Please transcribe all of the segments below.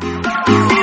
Thank you.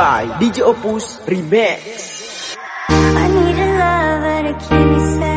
By DJ Opus Remix. I need a keep me safe.